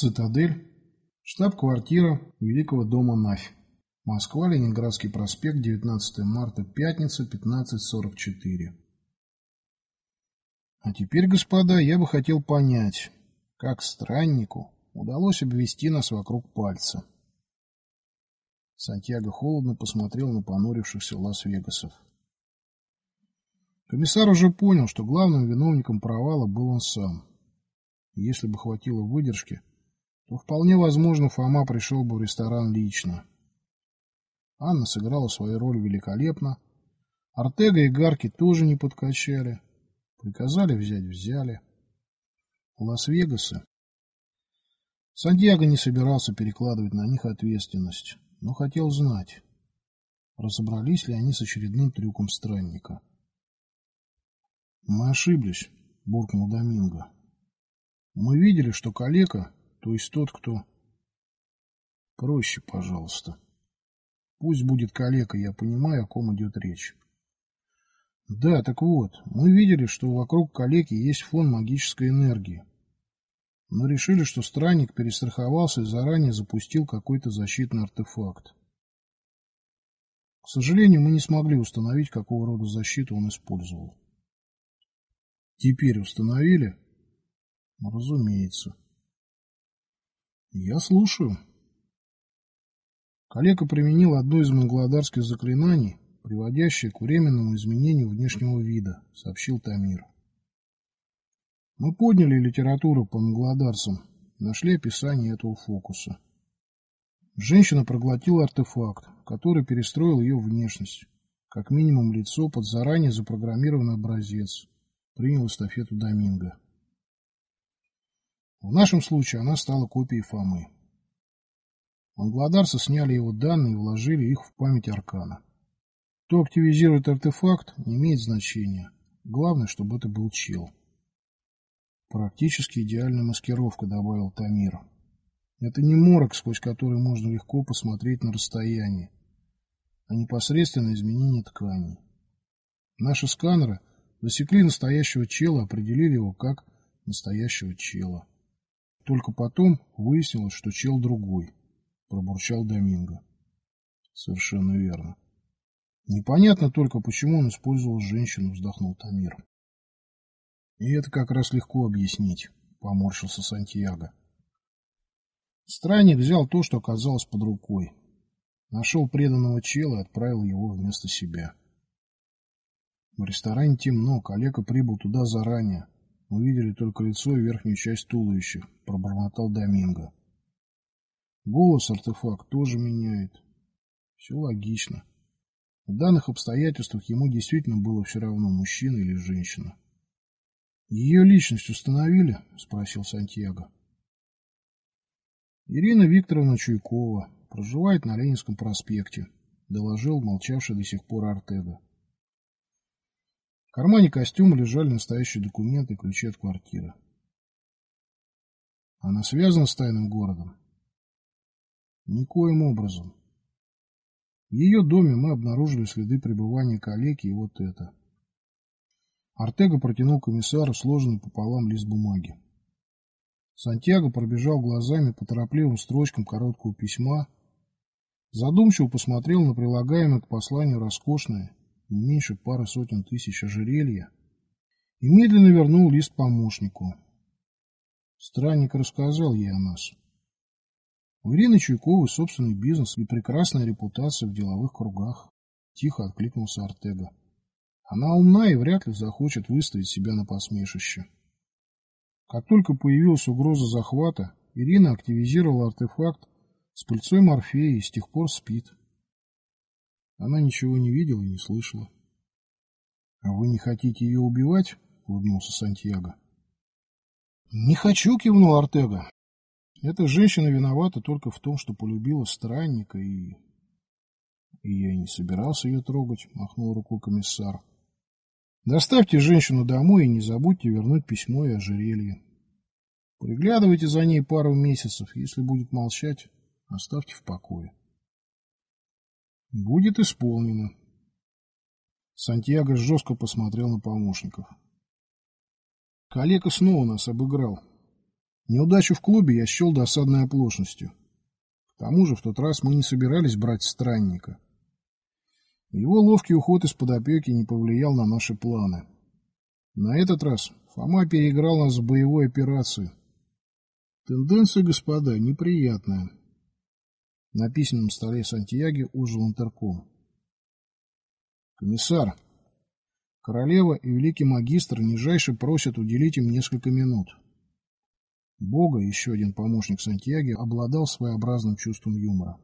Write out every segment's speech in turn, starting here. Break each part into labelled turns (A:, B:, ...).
A: Цитадель. Штаб-квартира Великого дома Нафь. Москва, Ленинградский проспект, 19 марта, пятница, 15.44. А теперь, господа, я бы хотел понять, как страннику удалось обвести нас вокруг пальца. Сантьяго холодно посмотрел на понурившихся Лас-Вегасов. Комиссар уже понял, что главным виновником провала был он сам. Если бы хватило выдержки, то вполне возможно Фома пришел бы в ресторан лично. Анна сыграла свою роль великолепно. Артега и Гарки тоже не подкачали. Приказали взять – взяли. Лас-Вегасы. Сантьяго не собирался перекладывать на них ответственность, но хотел знать, разобрались ли они с очередным трюком странника. «Мы ошиблись», – буркнул Доминго. «Мы видели, что калека то есть тот, кто... Проще, пожалуйста. Пусть будет калека, я понимаю, о ком идет речь. Да, так вот, мы видели, что вокруг калеки есть фон магической энергии. Но решили, что странник перестраховался и заранее запустил какой-то защитный артефакт. К сожалению, мы не смогли установить, какого рода защиту он использовал. Теперь установили? Разумеется. Я слушаю. Калека применил одно из монголодарских заклинаний, приводящее к временному изменению внешнего вида, сообщил Тамир. Мы подняли литературу по монголодарцам и нашли описание этого фокуса. Женщина проглотила артефакт, который перестроил ее внешность, как минимум лицо под заранее запрограммированный образец, принял эстафету Доминго. В нашем случае она стала копией Фомы. Бангладарцы сняли его данные и вложили их в память Аркана. Кто активизирует артефакт, не имеет значения. Главное, чтобы это был чел. Практически идеальная маскировка, добавил Тамир. Это не морок, сквозь который можно легко посмотреть на расстоянии, а непосредственно изменение тканей. Наши сканеры засекли настоящего чела, определили его как настоящего чела. Только потом выяснилось, что чел другой, пробурчал Доминго. Совершенно верно. Непонятно только, почему он использовал женщину, вздохнул Тамир. И это как раз легко объяснить, поморщился Сантьяго. Странник взял то, что оказалось под рукой. Нашел преданного чела и отправил его вместо себя. В ресторане темно, коллега прибыл туда заранее. Мы видели только лицо и верхнюю часть туловища, пробормотал Доминго. Голос артефакт тоже меняет. Все логично. В данных обстоятельствах ему действительно было все равно, мужчина или женщина. Ее личность установили? Спросил Сантьяго. Ирина Викторовна Чуйкова проживает на Ленинском проспекте, доложил молчавший до сих пор Артега. В кармане костюма лежали настоящие документы и ключи от квартиры. Она связана с тайным городом? Никоим образом. В ее доме мы обнаружили следы пребывания калеки и вот это. Артега протянул комиссару сложенный пополам лист бумаги. Сантьяго пробежал глазами по торопливым строчкам короткого письма, задумчиво посмотрел на прилагаемое к посланию роскошное, не меньше пары сотен тысяч ожерелья, и медленно вернул лист помощнику. Странник рассказал ей о нас. У Ирины Чуйковой собственный бизнес и прекрасная репутация в деловых кругах. Тихо откликнулся Артега. Она умна и вряд ли захочет выставить себя на посмешище. Как только появилась угроза захвата, Ирина активизировала артефакт с пыльцой Морфея и с тех пор спит. Она ничего не видела и не слышала. — А вы не хотите ее убивать? — улыбнулся Сантьяго. — Не хочу, — кивнул Артега. Эта женщина виновата только в том, что полюбила странника и... И я не собирался ее трогать, — махнул рукой комиссар. Доставьте женщину домой и не забудьте вернуть письмо и ожерелье. Приглядывайте за ней пару месяцев. Если будет молчать, оставьте в покое. Будет исполнено. Сантьяго жестко посмотрел на помощников. Коллега снова нас обыграл. Неудачу в клубе я счел досадной оплошностью. К тому же в тот раз мы не собирались брать странника. Его ловкий уход из-под опеки не повлиял на наши планы. На этот раз Фома переиграл нас в боевой операции. Тенденция, господа, неприятная. На письменном столе Сантьяги ужил интерком. Комиссар, королева и великий магистр нижайше просят уделить им несколько минут. Бога, еще один помощник Сантьяги, обладал своеобразным чувством юмора.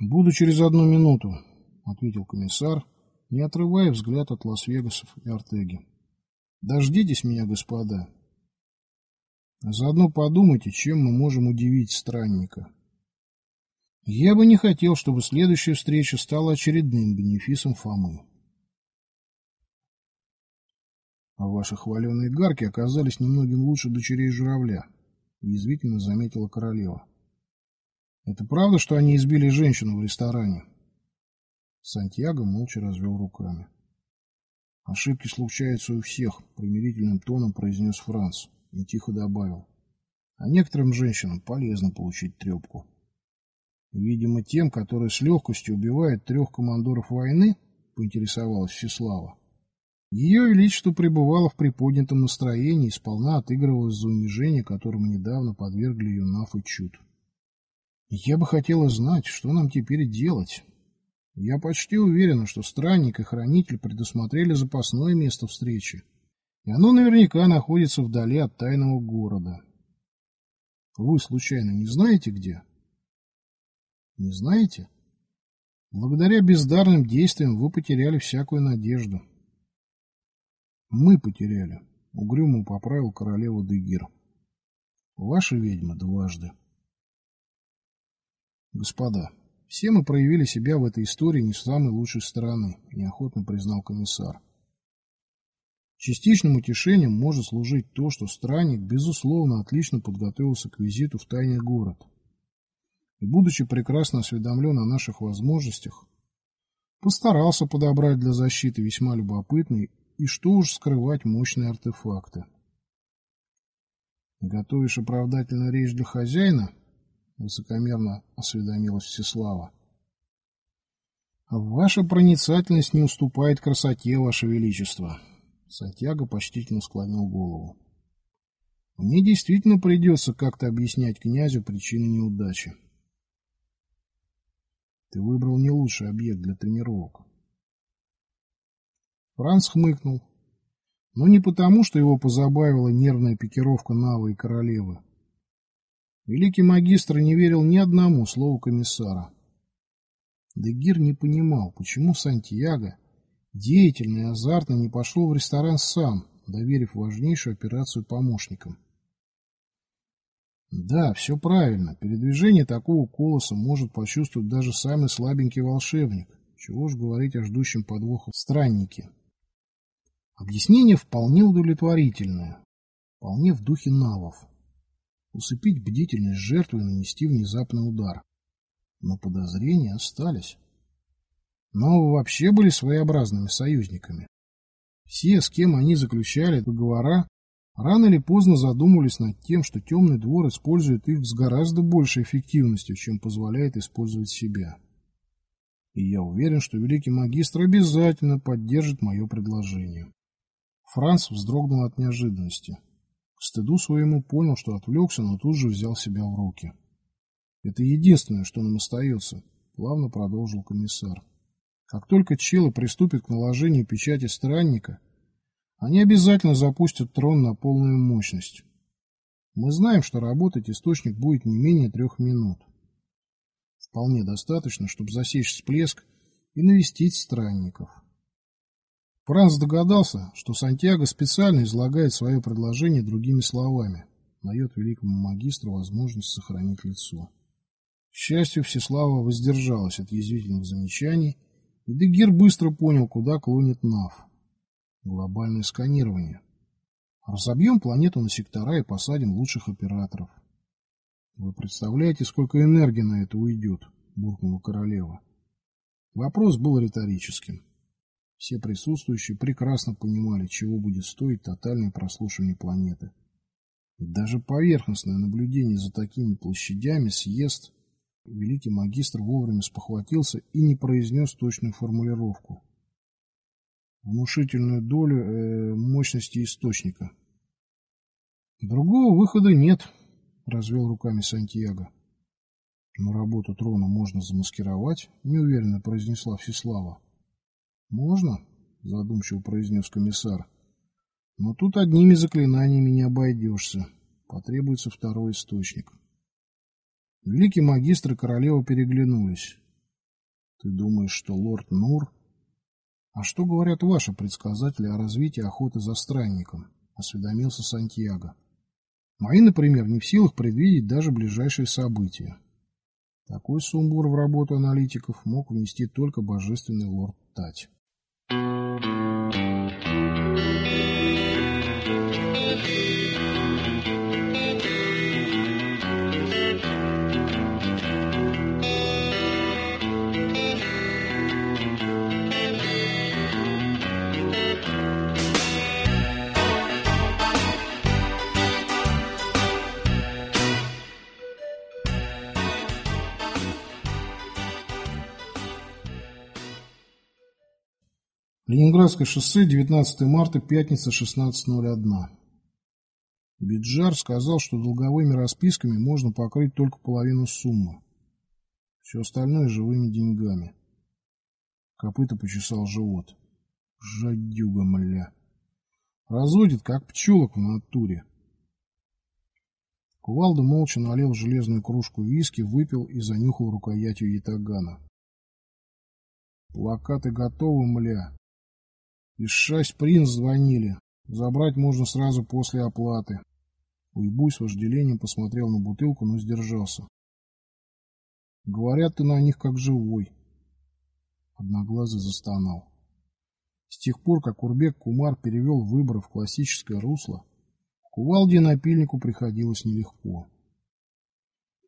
A: «Буду через одну минуту», — ответил комиссар, не отрывая взгляд от Лас-Вегасов и Артеги. «Дождитесь меня, господа. Заодно подумайте, чем мы можем удивить странника. Я бы не хотел, чтобы следующая встреча стала очередным бенефисом Фомы». А ваши хваленые гарки оказались немногим лучше дочерей журавля, язвительно заметила королева. Это правда, что они избили женщину в ресторане? Сантьяго молча развел руками. Ошибки случаются у всех, примирительным тоном произнес Франц и тихо добавил. А некоторым женщинам полезно получить трепку. Видимо, тем, которые с легкостью убивают трех командоров войны, поинтересовалась Всеслава. Ее Величество пребывало в приподнятом настроении и сполна отыгрывалось за унижение, которому недавно подвергли ее Наф и Чуд. Я бы хотела знать, что нам теперь делать. Я почти уверена, что странник и хранитель предусмотрели запасное место встречи, и оно наверняка находится вдали от тайного города. Вы, случайно, не знаете, где? Не знаете? Благодаря бездарным действиям вы потеряли всякую надежду. Мы потеряли, угрюмо поправил королеву Дегир. Ваша ведьма дважды. Господа, все мы проявили себя в этой истории не с самой лучшей стороны, неохотно признал комиссар. Частичным утешением может служить то, что странник, безусловно, отлично подготовился к визиту в тайный город. И, будучи прекрасно осведомлен о наших возможностях, постарался подобрать для защиты весьма любопытный и что уж скрывать мощные артефакты. Готовишь оправдательную речь для хозяина? высокомерно осведомилась Всеслава. Ваша проницательность не уступает красоте, Ваше Величество. Сантьяго почтительно склонил голову. Мне действительно придется как-то объяснять князю причины неудачи. Ты выбрал не лучший объект для тренировок. Франц хмыкнул. Но не потому, что его позабавила нервная пикировка Навы и королевы. Великий магистр не верил ни одному слову комиссара. Дегир не понимал, почему Сантьяго, деятельный и азартно, не пошел в ресторан сам, доверив важнейшую операцию помощникам. Да, все правильно. Передвижение такого колоса может почувствовать даже самый слабенький волшебник. Чего уж говорить о ждущем подвоха страннике. Объяснение вполне удовлетворительное, вполне в духе навов усыпить бдительность жертвы и нанести внезапный удар. Но подозрения остались. Но вообще были своеобразными союзниками. Все, с кем они заключали договора, рано или поздно задумывались над тем, что темный двор использует их с гораздо большей эффективностью, чем позволяет использовать себя. И я уверен, что великий магистр обязательно поддержит мое предложение. Франц вздрогнул от неожиданности. К стыду своему понял, что отвлекся, но тут же взял себя в руки. «Это единственное, что нам остается», — плавно продолжил комиссар. «Как только челы приступят к наложению печати странника, они обязательно запустят трон на полную мощность. Мы знаем, что работать источник будет не менее трех минут. Вполне достаточно, чтобы засечь всплеск и навестить странников». Франц догадался, что Сантьяго специально излагает свое предложение другими словами, дает великому магистру возможность сохранить лицо. К счастью, Всеслава воздержалась от язвительных замечаний, и Дегир быстро понял, куда клонит НАВ. Глобальное сканирование. Разобьем планету на сектора и посадим лучших операторов. Вы представляете, сколько энергии на это уйдет, буркнула королева. Вопрос был риторическим. Все присутствующие прекрасно понимали, чего будет стоить тотальное прослушивание планеты. Даже поверхностное наблюдение за такими площадями съест. Великий магистр вовремя спохватился и не произнес точную формулировку. Внушительную долю э, мощности источника. Другого выхода нет, развел руками Сантьяго. Но работу трона можно замаскировать, неуверенно произнесла Всеслава. Можно, задумчиво произнес комиссар. Но тут одними заклинаниями не обойдешься. Потребуется второй источник. Великий магистр и королева переглянулись. Ты думаешь, что лорд Нур... А что говорят ваши предсказатели о развитии охоты за странником? Осведомился Сантьяго. Мои, например, не в силах предвидеть даже ближайшие события. Такой сумбур в работу аналитиков мог внести только божественный лорд Тать. Ленинградское шоссе, 19 марта, пятница, 16.01. Биджар сказал, что долговыми расписками можно покрыть только половину суммы. Все остальное живыми деньгами. Копыта почесал живот. Жадюга, мля. Разводит, как пчелок в натуре. Кувалда молча налил железную кружку виски, выпил и занюхал рукоятью ятагана. Плакаты готовы, мля. Из шесть принц звонили. Забрать можно сразу после оплаты. Уйбуй с вожделением посмотрел на бутылку, но сдержался. Говорят, ты на них как живой. Одноглазый застонал. С тех пор, как Урбек Кумар перевел выборы в классическое русло, Кувалде напильнику приходилось нелегко.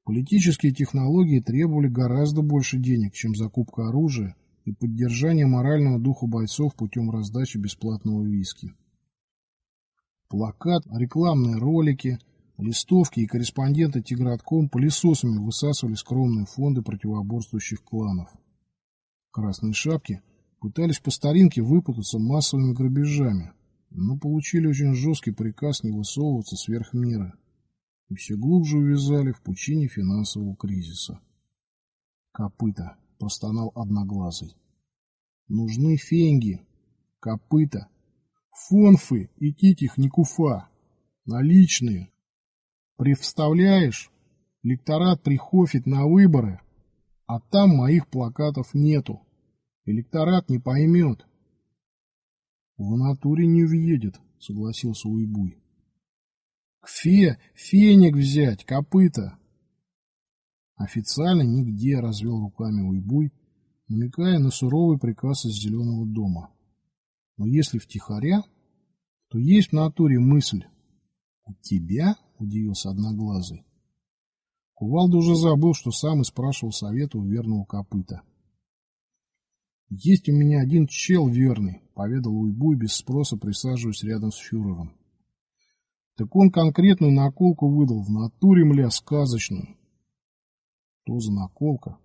A: Политические технологии требовали гораздо больше денег, чем закупка оружия и поддержание морального духа бойцов путем раздачи бесплатного виски. Плакат, рекламные ролики, листовки и корреспонденты Тигратком пылесосами высасывали скромные фонды противоборствующих кланов. Красные шапки пытались по старинке выпутаться массовыми грабежами, но получили очень жесткий приказ не высовываться сверх меры и все глубже увязали в пучине финансового кризиса. Копыта простонал одноглазый. Нужны фенги, копыта, фонфы и титих никуфа, наличные. Привставляешь, электорат прихофит на выборы, а там моих плакатов нету. Электорат не поймет. В натуре не въедет, согласился Уйбуй. К фе, феник взять, копыта. Официально нигде, развел руками Уйбуй, намекая на суровый приказ из Зеленого дома. Но если втихаря, то есть в натуре мысль. «У тебя?» – удивился Одноглазый. Кувалда уже забыл, что сам и спрашивал совета у верного копыта. «Есть у меня один чел верный», – поведал Уйбуй без спроса, присаживаясь рядом с фюрером. «Так он конкретную наколку выдал, в натуре, мля, сказочную. Что за наколка?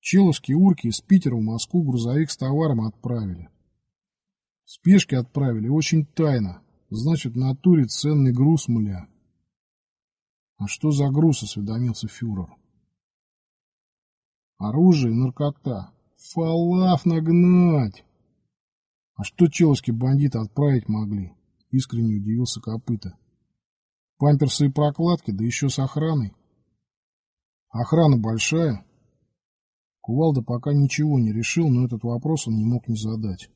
A: Человские урки из Питера в Москву грузовик с товаром отправили. Спешки отправили, очень тайно. Значит, в натуре ценный груз, мля. А что за груз, осведомился фюрер. Оружие и наркота. Фалаф нагнать! А что человские бандиты отправить могли? Искренне удивился Копыта. Памперсы и прокладки, да еще с охраной. Охрана большая? Кувалда пока ничего не решил, но этот вопрос он не мог не задать.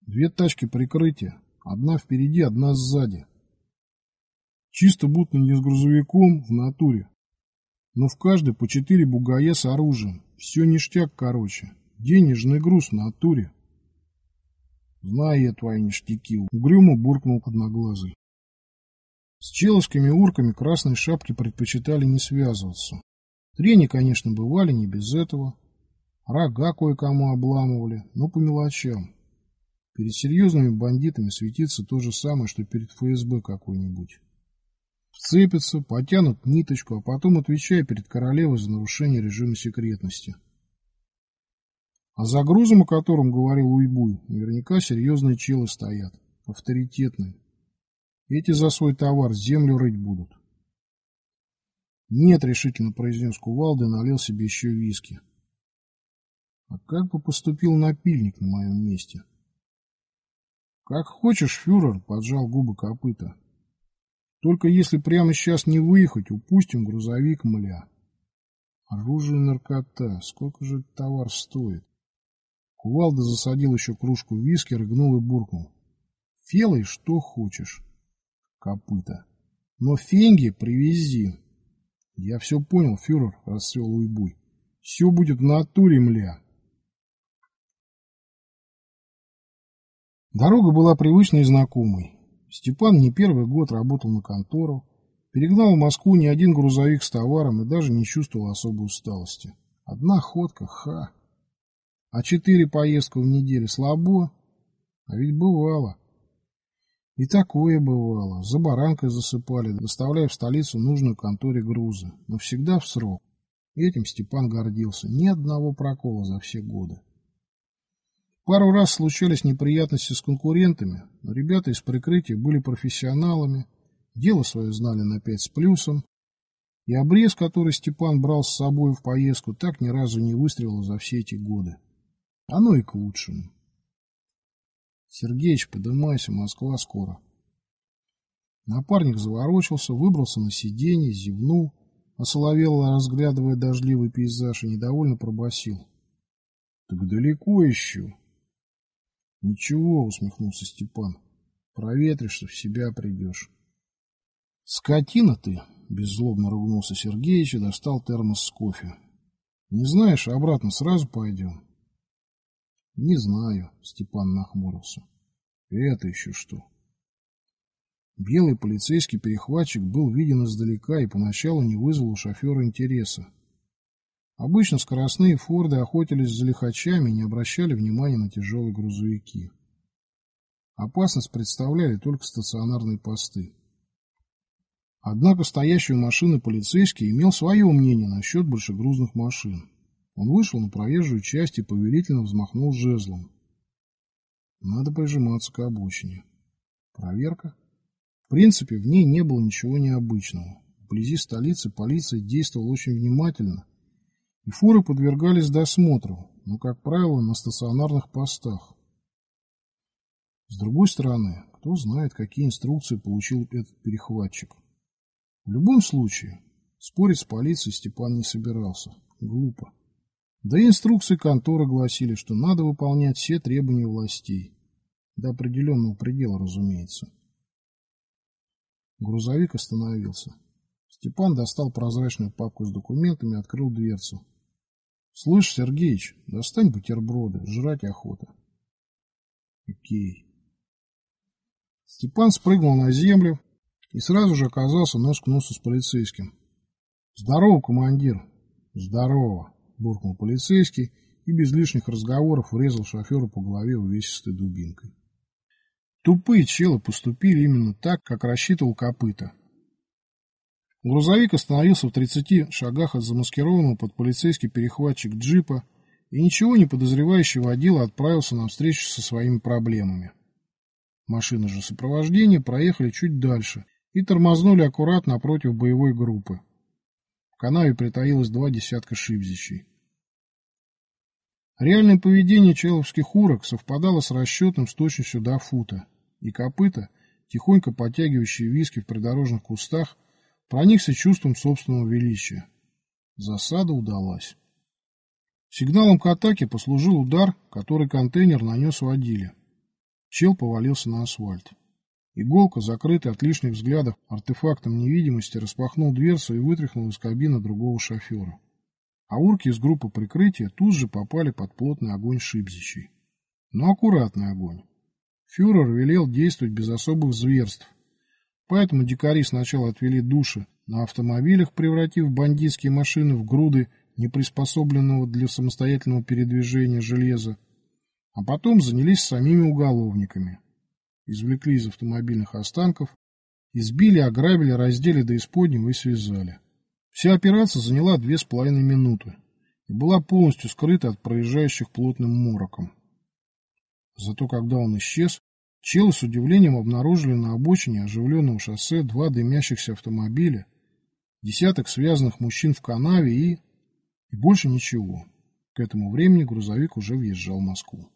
A: Две тачки прикрытия. Одна впереди, одна сзади. Чисто будто не с грузовиком в натуре. Но в каждой по четыре бугая с оружием. Все ништяк, короче. Денежный груз в натуре. Знаю я твои ништяки. Угрюмо буркнул одноглазый. С человскими урками красные шапки предпочитали не связываться. Трени, конечно, бывали не без этого. Рога кое-кому обламывали, но по мелочам. Перед серьезными бандитами светится то же самое, что перед ФСБ какой-нибудь. Вцепятся, потянут ниточку, а потом отвечая перед королевой за нарушение режима секретности. А за грузом, о котором говорил Уйбуй, наверняка серьезные челы стоят, авторитетные. Эти за свой товар землю рыть будут. Нет, решительно произнес Кувалда и налил себе еще виски. А как бы поступил напильник на моем месте? Как хочешь, фюрер, поджал губы копыта. Только если прямо сейчас не выехать, упустим грузовик мля. Оружие наркота. Сколько же товар стоит? Кувалда засадил еще кружку виски, рыгнул и буркнул. Фелой что хочешь. Копыта. Но фенги привези. Я все понял, фюрер, расцвел Уйбуй. Все будет в натуре, мля. Дорога была привычной и знакомой. Степан не первый год работал на контору, перегнал в Москву не один грузовик с товаром и даже не чувствовал особой усталости. Одна ходка, ха. А четыре поездка в неделю слабо? А ведь бывало. И такое бывало. За баранкой засыпали, доставляя в столицу нужную конторе грузы. Но всегда в срок. Этим Степан гордился. Ни одного прокола за все годы. Пару раз случались неприятности с конкурентами, но ребята из прикрытия были профессионалами, дело свое знали на пять с плюсом, и обрез, который Степан брал с собой в поездку, так ни разу не выстрелил за все эти годы. Оно и к лучшему. Сергеич, подымайся, Москва скоро. Напарник заворочился, выбрался на сиденье, зевнул, осоловело разглядывая дождливый пейзаж и недовольно пробасил. Так далеко еще. Ничего, усмехнулся Степан. Проветришься, в себя придешь. Скотина ты, беззлобно ругнулся Сергеич и достал термос с кофе. Не знаешь, обратно сразу пойдем. Не знаю, Степан нахмурился. Это еще что? Белый полицейский перехватчик был виден издалека и поначалу не вызвал у шофера интереса. Обычно скоростные форды охотились за лихачами и не обращали внимания на тяжелые грузовики. Опасность представляли только стационарные посты. Однако стоящий у машины полицейский имел свое мнение насчет большегрузных машин. Он вышел на проезжую часть и повелительно взмахнул жезлом. Надо прижиматься к обочине. Проверка? В принципе, в ней не было ничего необычного. Вблизи столицы полиция действовала очень внимательно, и фуры подвергались досмотру, но, как правило, на стационарных постах. С другой стороны, кто знает, какие инструкции получил этот перехватчик. В любом случае, спорить с полицией Степан не собирался. Глупо. Да и инструкции конторы гласили, что надо выполнять все требования властей. До определенного предела, разумеется. Грузовик остановился. Степан достал прозрачную папку с документами открыл дверцу. «Слышь, Сергеич, достань бутерброды, жрать охота». «Окей». Степан спрыгнул на землю и сразу же оказался нос к носу с полицейским. «Здорово, командир!» «Здорово!» Буркнул полицейский и без лишних разговоров врезал шоферу по голове увесистой дубинкой. Тупые челы поступили именно так, как рассчитывал копыта. Грузовик остановился в 30 шагах от замаскированного под полицейский перехватчик джипа, и ничего не подозревающий водила отправился на встречу со своими проблемами. Машины же сопровождения проехали чуть дальше и тормознули аккуратно напротив боевой группы. В канаве притаилось два десятка шибзичей. Реальное поведение человских урок совпадало с расчетом с точностью до фута, и копыта, тихонько подтягивающие виски в придорожных кустах, проникся чувством собственного величия. Засада удалась. Сигналом к атаке послужил удар, который контейнер нанес водиле. Чел повалился на асфальт. Иголка, закрытая от лишних взглядов артефактом невидимости, распахнул дверцу и вытряхнул из кабины другого шофера а урки из группы прикрытия тут же попали под плотный огонь шибзичей. Но аккуратный огонь. Фюрер велел действовать без особых зверств, поэтому дикари сначала отвели души на автомобилях, превратив бандитские машины в груды неприспособленного для самостоятельного передвижения железа, А потом занялись самими уголовниками. Извлекли из автомобильных останков, избили, ограбили, раздели до исподнего и связали. Вся операция заняла две с половиной минуты и была полностью скрыта от проезжающих плотным мороком. Зато когда он исчез, челы с удивлением обнаружили на обочине оживленного шоссе два дымящихся автомобиля, десяток связанных мужчин в канаве и... и больше ничего. К этому времени грузовик уже въезжал в Москву.